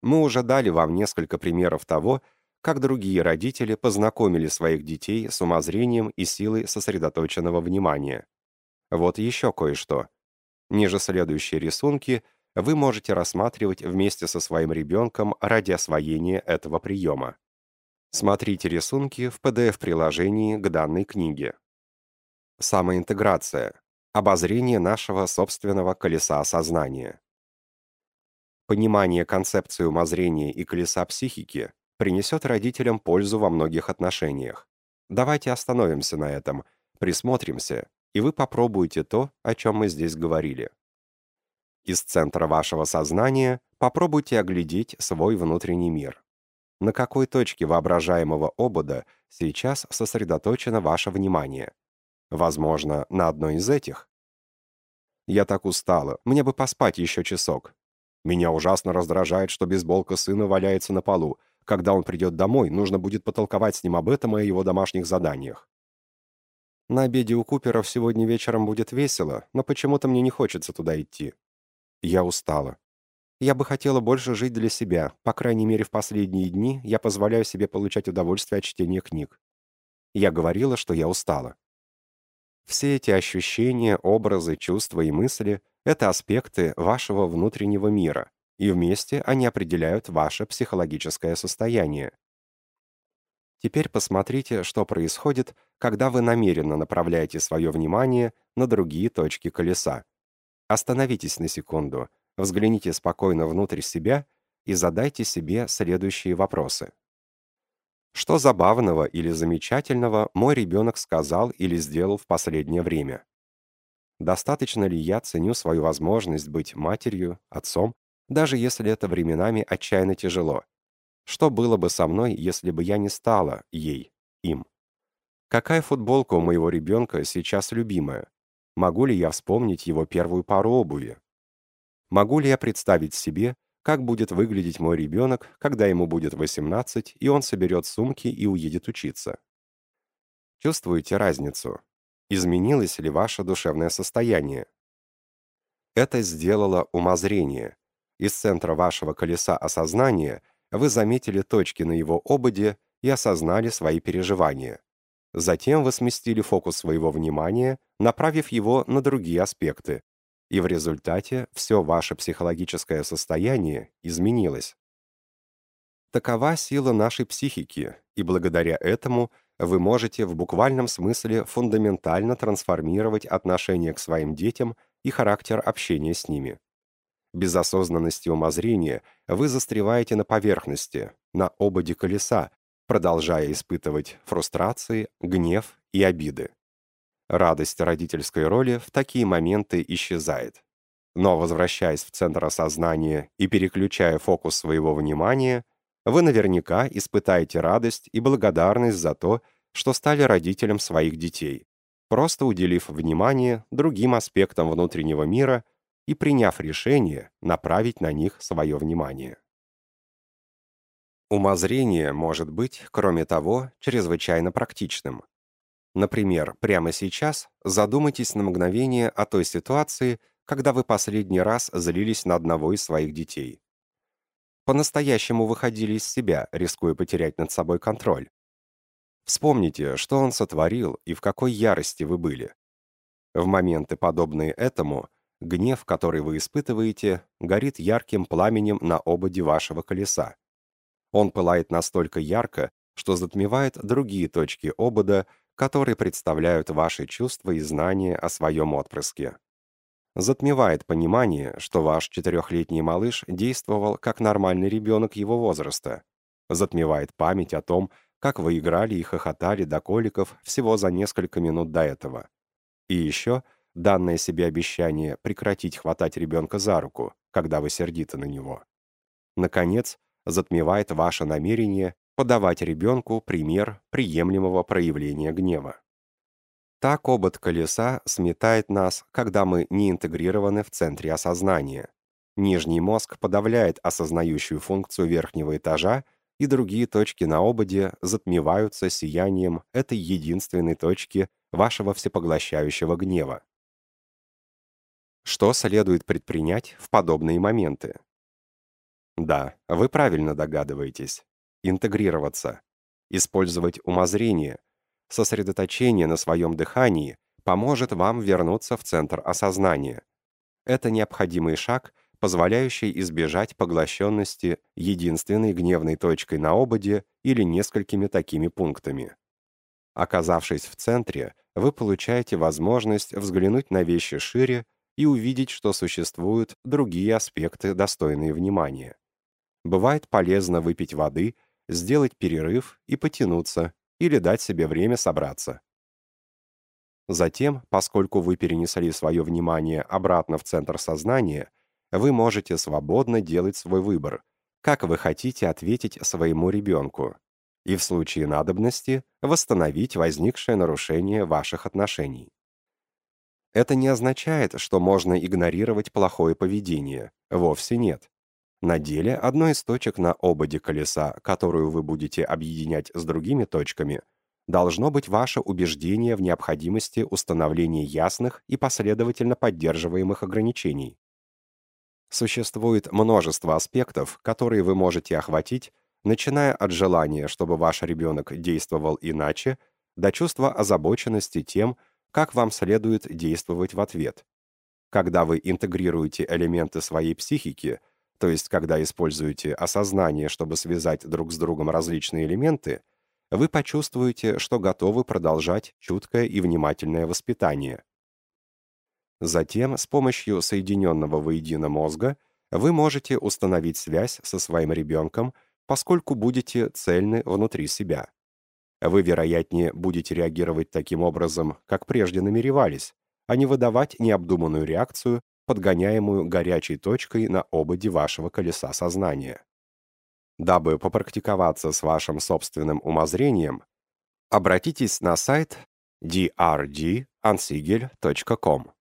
Мы уже дали вам несколько примеров того, как другие родители познакомили своих детей с умозрением и силой сосредоточенного внимания. Вот еще кое-что. Ниже следующие рисунки вы можете рассматривать вместе со своим ребенком ради освоения этого приема. Смотрите рисунки в PDF-приложении к данной книге. Самоинтеграция обозрение нашего собственного колеса сознания. Понимание концепции умозрения и колеса психики принесет родителям пользу во многих отношениях. Давайте остановимся на этом, присмотримся, и вы попробуете то, о чем мы здесь говорили. Из центра вашего сознания попробуйте оглядеть свой внутренний мир. На какой точке воображаемого обода сейчас сосредоточено ваше внимание? Возможно, на одной из этих. Я так устала, мне бы поспать еще часок. Меня ужасно раздражает, что бейсболка сына валяется на полу. Когда он придет домой, нужно будет потолковать с ним об этом и о его домашних заданиях. На обеде у Куперов сегодня вечером будет весело, но почему-то мне не хочется туда идти. Я устала. Я бы хотела больше жить для себя, по крайней мере, в последние дни я позволяю себе получать удовольствие от чтения книг. Я говорила, что я устала. Все эти ощущения, образы, чувства и мысли — это аспекты вашего внутреннего мира, и вместе они определяют ваше психологическое состояние. Теперь посмотрите, что происходит, когда вы намеренно направляете свое внимание на другие точки колеса. Остановитесь на секунду, взгляните спокойно внутрь себя и задайте себе следующие вопросы. Что забавного или замечательного мой ребенок сказал или сделал в последнее время? Достаточно ли я ценю свою возможность быть матерью, отцом, даже если это временами отчаянно тяжело? Что было бы со мной, если бы я не стала ей, им? Какая футболка у моего ребенка сейчас любимая? Могу ли я вспомнить его первую пару обуви? Могу ли я представить себе, как будет выглядеть мой ребенок, когда ему будет 18, и он соберет сумки и уедет учиться. Чувствуете разницу? Изменилось ли ваше душевное состояние? Это сделало умозрение. Из центра вашего колеса осознания вы заметили точки на его ободе и осознали свои переживания. Затем вы сместили фокус своего внимания, направив его на другие аспекты, и в результате все ваше психологическое состояние изменилось. Такова сила нашей психики, и благодаря этому вы можете в буквальном смысле фундаментально трансформировать отношение к своим детям и характер общения с ними. Без осознанности умозрения вы застреваете на поверхности, на ободе колеса, продолжая испытывать фрустрации, гнев и обиды. Радость родительской роли в такие моменты исчезает. Но возвращаясь в центр осознания и переключая фокус своего внимания, вы наверняка испытаете радость и благодарность за то, что стали родителем своих детей, просто уделив внимание другим аспектам внутреннего мира и приняв решение направить на них свое внимание. Умозрение может быть, кроме того, чрезвычайно практичным. Например, прямо сейчас задумайтесь на мгновение о той ситуации, когда вы последний раз злились на одного из своих детей. По-настоящему выходили из себя, рискуя потерять над собой контроль. Вспомните, что он сотворил и в какой ярости вы были. В моменты, подобные этому, гнев, который вы испытываете, горит ярким пламенем на ободе вашего колеса. Он пылает настолько ярко, что затмевает другие точки обода, которые представляют ваши чувства и знания о своем отпрыске. Затмевает понимание, что ваш четырехлетний малыш действовал как нормальный ребенок его возраста. Затмевает память о том, как вы играли и хохотали до коликов всего за несколько минут до этого. И еще данное себе обещание прекратить хватать ребенка за руку, когда вы сердиты на него. Наконец, затмевает ваше намерение подавать ребенку пример приемлемого проявления гнева. Так обод колеса сметает нас, когда мы не интегрированы в центре осознания. Нижний мозг подавляет осознающую функцию верхнего этажа и другие точки на ободе затмеваются сиянием этой единственной точки вашего всепоглощающего гнева. Что следует предпринять в подобные моменты? Да, вы правильно догадываетесь. Интегрироваться. Использовать умозрение. Сосредоточение на своем дыхании поможет вам вернуться в центр осознания. Это необходимый шаг, позволяющий избежать поглощенности единственной гневной точкой на ободе или несколькими такими пунктами. Оказавшись в центре, вы получаете возможность взглянуть на вещи шире и увидеть, что существуют другие аспекты, достойные внимания. Бывает полезно выпить воды, сделать перерыв и потянуться, или дать себе время собраться. Затем, поскольку вы перенесли свое внимание обратно в центр сознания, вы можете свободно делать свой выбор, как вы хотите ответить своему ребенку, и в случае надобности восстановить возникшее нарушение ваших отношений. Это не означает, что можно игнорировать плохое поведение, вовсе нет. На деле одной из точек на ободе колеса, которую вы будете объединять с другими точками, должно быть ваше убеждение в необходимости установления ясных и последовательно поддерживаемых ограничений. Существует множество аспектов, которые вы можете охватить, начиная от желания, чтобы ваш ребенок действовал иначе, до чувства озабоченности тем, как вам следует действовать в ответ. Когда вы интегрируете элементы своей психики, то есть когда используете осознание, чтобы связать друг с другом различные элементы, вы почувствуете, что готовы продолжать чуткое и внимательное воспитание. Затем, с помощью соединенного воедино мозга, вы можете установить связь со своим ребенком, поскольку будете цельны внутри себя. Вы, вероятнее, будете реагировать таким образом, как прежде намеревались, а не выдавать необдуманную реакцию, подгоняемую горячей точкой на ободе вашего колеса сознания. Дабы попрактиковаться с вашим собственным умозрением, обратитесь на сайт drdansiegel.com.